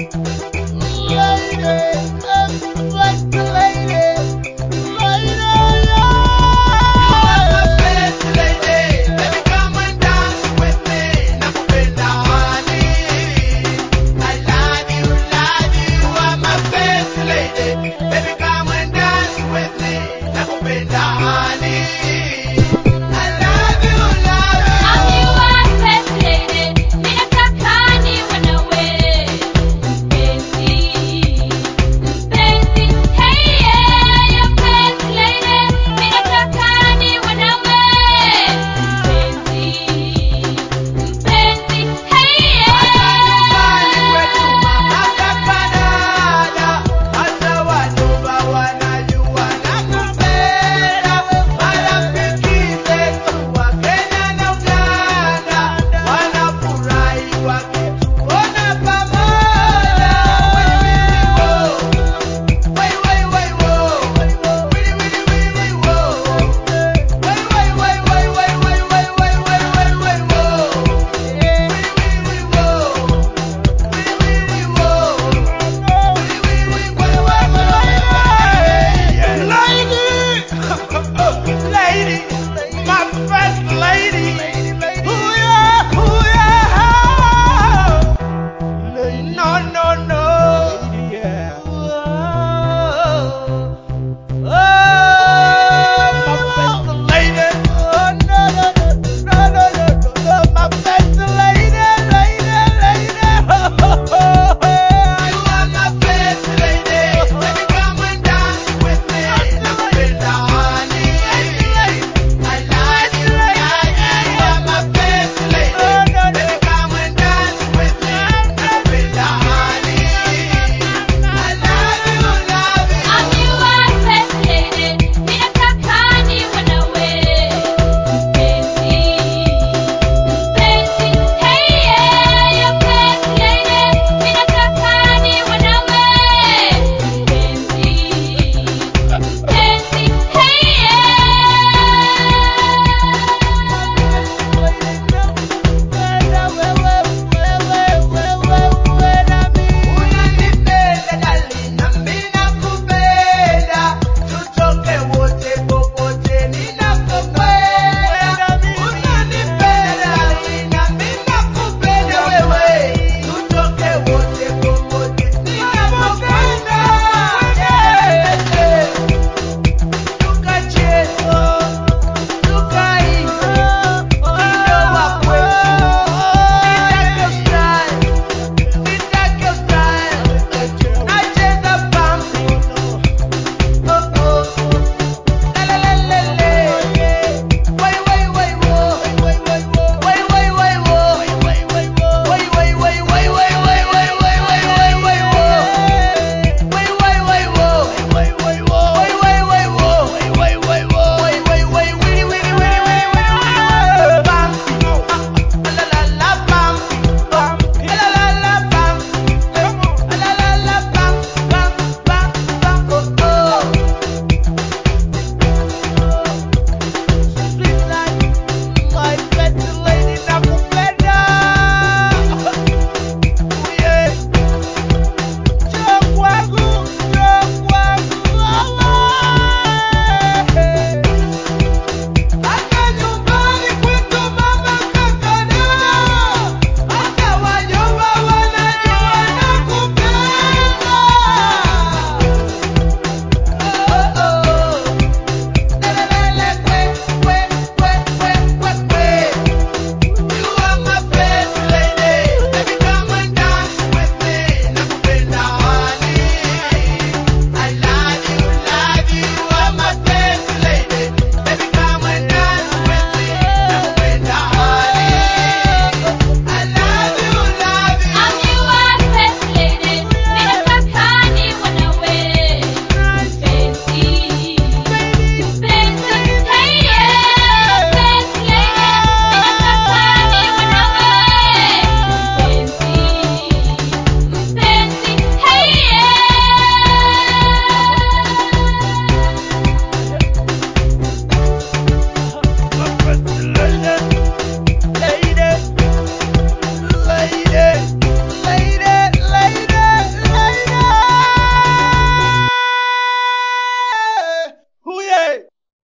Lady of the